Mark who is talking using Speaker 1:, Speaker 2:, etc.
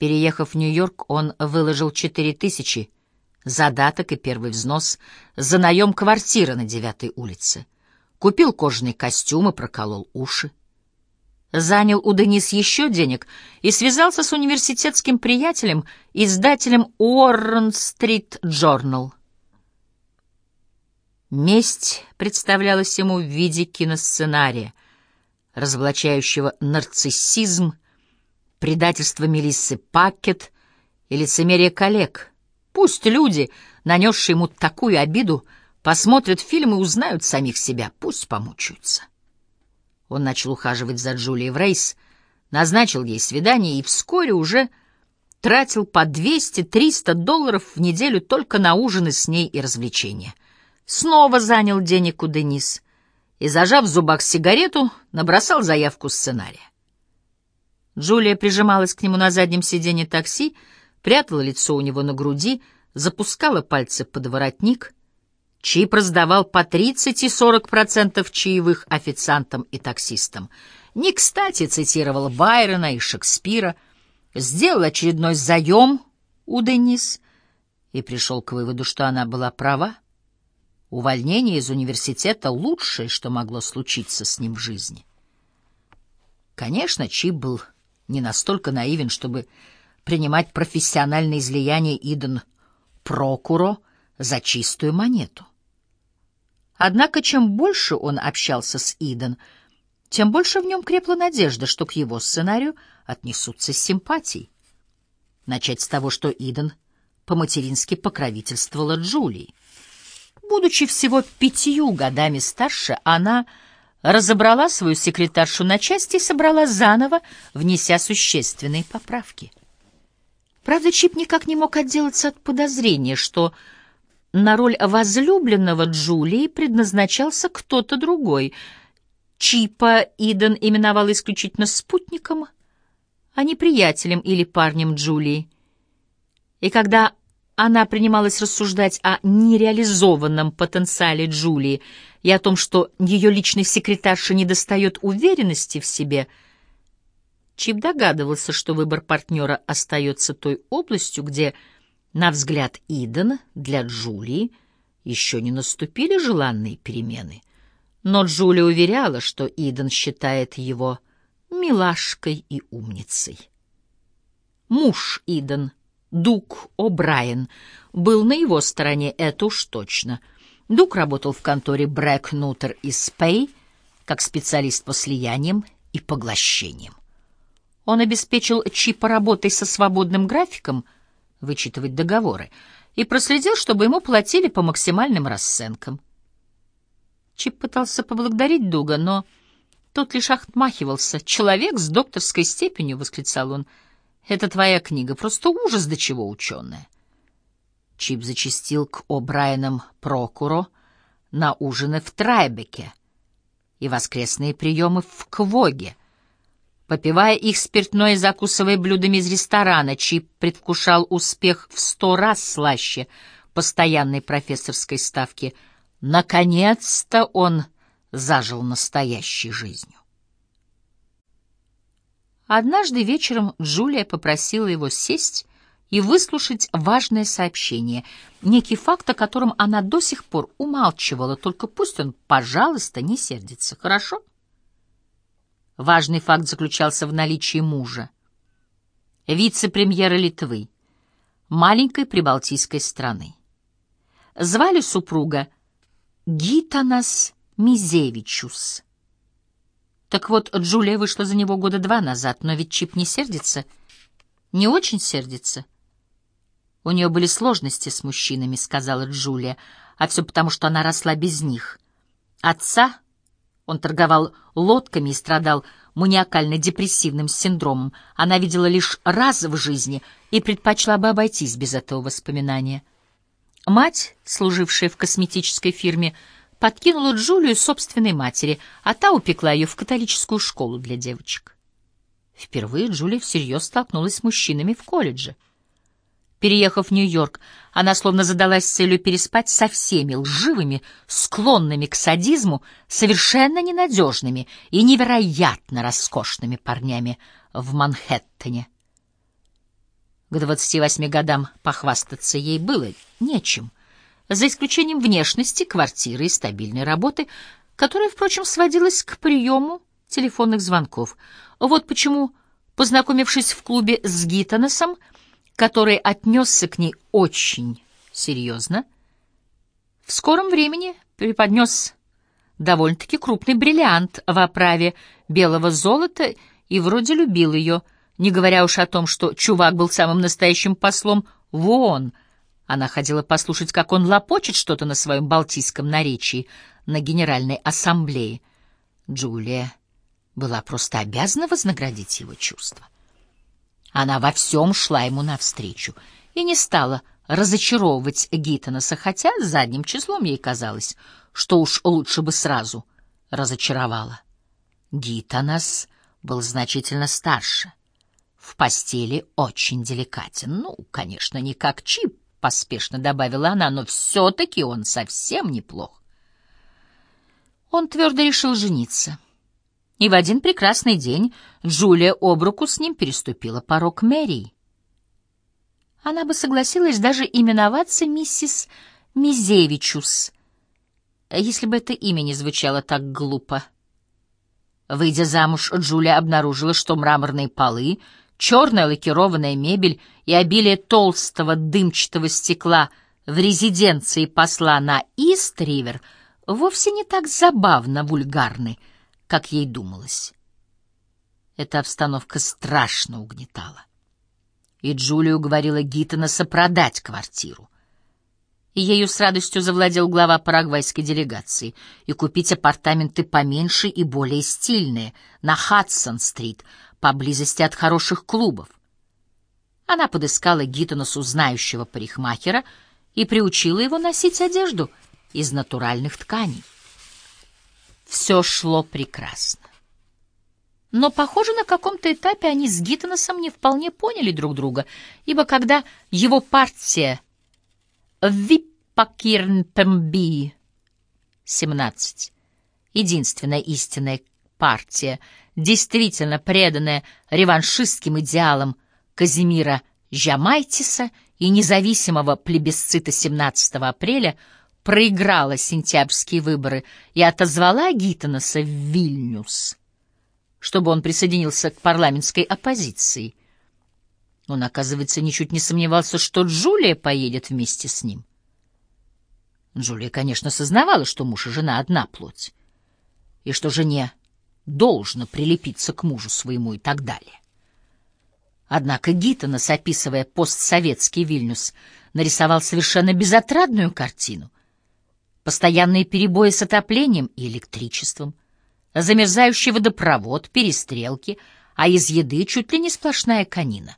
Speaker 1: Переехав в Нью-Йорк, он выложил четыре тысячи задаток и первый взнос за наем квартиры на девятой улице. Купил кожаный костюм и проколол уши. Занял у Денис еще денег и связался с университетским приятелем, издателем Уоррен-стрит Джорнал. Месть представлялась ему в виде киносценария, разоблачающего нарциссизм, предательство Мелиссы Пакет и лицемерие коллег. Пусть люди, нанесшие ему такую обиду, посмотрят фильм и узнают самих себя, пусть помучаются. Он начал ухаживать за Джулией в рейс, назначил ей свидание и вскоре уже тратил по 200-300 долларов в неделю только на ужины с ней и развлечения. Снова занял денег у Денис и, зажав в зубах сигарету, набросал заявку сценария. Джулия прижималась к нему на заднем сиденье такси, прятала лицо у него на груди, запускала пальцы под воротник. Чип раздавал по 30 и 40% чаевых официантам и таксистам. Не кстати цитировал Байрона и Шекспира, сделал очередной заем у Денис и пришел к выводу, что она была права. Увольнение из университета — лучшее, что могло случиться с ним в жизни. Конечно, Чип был не настолько наивен, чтобы принимать профессиональное излияние Иден Прокуро за чистую монету. Однако, чем больше он общался с Иден, тем больше в нем крепла надежда, что к его сценарию отнесутся с симпатией. Начать с того, что Иден по-матерински покровительствовала Джулии. Будучи всего пятью годами старше, она разобрала свою секретаршу на части и собрала заново, внеся существенные поправки. Правда, Чип никак не мог отделаться от подозрения, что на роль возлюбленного Джулии предназначался кто-то другой. Чипа Иден именовал исключительно спутником, а не приятелем или парнем Джулии. И когда она принималась рассуждать о нереализованном потенциале Джулии и о том, что ее личной секретарше недостает уверенности в себе, Чип догадывался, что выбор партнера остается той областью, где, на взгляд Идена, для Джулии еще не наступили желанные перемены. Но Джулия уверяла, что Иден считает его милашкой и умницей. Муж Иден — Дук О'Брайен был на его стороне, это уж точно. Дук работал в конторе Брэк, Нутер и Спей как специалист по слияниям и поглощениям. Он обеспечил Чипа работой со свободным графиком, вычитывать договоры, и проследил, чтобы ему платили по максимальным расценкам. Чип пытался поблагодарить Дуга, но тот лишь отмахивался. «Человек с докторской степенью», — восклицал он, — это твоя книга, просто ужас до чего ученая. Чип зачастил к О'Брайенам Прокуро на ужины в Трайбеке и воскресные приемы в Квоге. Попивая их спиртное и закусывая блюдами из ресторана, Чип предвкушал успех в сто раз слаще постоянной профессорской ставки. Наконец-то он зажил настоящей жизнью. Однажды вечером Джулия попросила его сесть и выслушать важное сообщение, некий факт, о котором она до сих пор умалчивала, только пусть он, пожалуйста, не сердится, хорошо? Важный факт заключался в наличии мужа, вице-премьера Литвы, маленькой прибалтийской страны. Звали супруга Гитанас Мизевичус. Так вот, Джулия вышла за него года два назад, но ведь Чип не сердится. Не очень сердится. У нее были сложности с мужчинами, сказала Джулия, а все потому, что она росла без них. Отца, он торговал лодками и страдал маниакально-депрессивным синдромом, она видела лишь раз в жизни и предпочла бы обойтись без этого воспоминания. Мать, служившая в косметической фирме, подкинула Джулию собственной матери, а та упекла ее в католическую школу для девочек. Впервые Джулия всерьез столкнулась с мужчинами в колледже. Переехав в Нью-Йорк, она словно задалась целью переспать со всеми лживыми, склонными к садизму, совершенно ненадежными и невероятно роскошными парнями в Манхэттене. К 28 годам похвастаться ей было нечем, за исключением внешности, квартиры и стабильной работы, которая, впрочем, сводилась к приему телефонных звонков. Вот почему, познакомившись в клубе с Гиттонесом, который отнесся к ней очень серьезно, в скором времени преподнес довольно-таки крупный бриллиант в оправе белого золота и вроде любил ее, не говоря уж о том, что чувак был самым настоящим послом в ООН. Она ходила послушать, как он лопочет что-то на своем балтийском наречии на Генеральной Ассамблее. Джулия была просто обязана вознаградить его чувства. Она во всем шла ему навстречу и не стала разочаровывать Гиттонаса, хотя задним числом ей казалось, что уж лучше бы сразу разочаровала. Гиттонас был значительно старше, в постели очень деликатен. Ну, конечно, не как Чип, поспешно добавила она, но все-таки он совсем неплох. Он твердо решил жениться. И в один прекрасный день Джулия об руку с ним переступила порог мэрии. Она бы согласилась даже именоваться миссис Мизевичус, если бы это имя не звучало так глупо. Выйдя замуж, Джулия обнаружила, что мраморные полы, черная лакированная мебель и обилие толстого дымчатого стекла в резиденции посла на Ист-Ривер вовсе не так забавно вульгарны, как ей думалось. Эта обстановка страшно угнетала. И Джулия уговорила Гиттонаса продать квартиру ею с радостью завладел глава парагвайской делегации, и купить апартаменты поменьше и более стильные на Хадсон-стрит, поблизости от хороших клубов. Она подыскала Гиттоносу знающего парикмахера и приучила его носить одежду из натуральных тканей. Все шло прекрасно. Но, похоже, на каком-то этапе они с Гиттоносом не вполне поняли друг друга, ибо когда его партия Виппакирнпемби, 17. Единственная истинная партия, действительно преданная реваншистским идеалам Казимира Жамайтиса и независимого плебисцита 17 апреля, проиграла сентябрьские выборы и отозвала Гиттонаса в Вильнюс, чтобы он присоединился к парламентской оппозиции. Он, оказывается, ничуть не сомневался, что Джулия поедет вместе с ним. Джулия, конечно, сознавала, что муж и жена одна плоть, и что жене должно прилепиться к мужу своему и так далее. Однако Гиттонес, описывая постсоветский Вильнюс, нарисовал совершенно безотрадную картину. Постоянные перебои с отоплением и электричеством, замерзающий водопровод, перестрелки, а из еды чуть ли не сплошная конина.